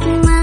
Everything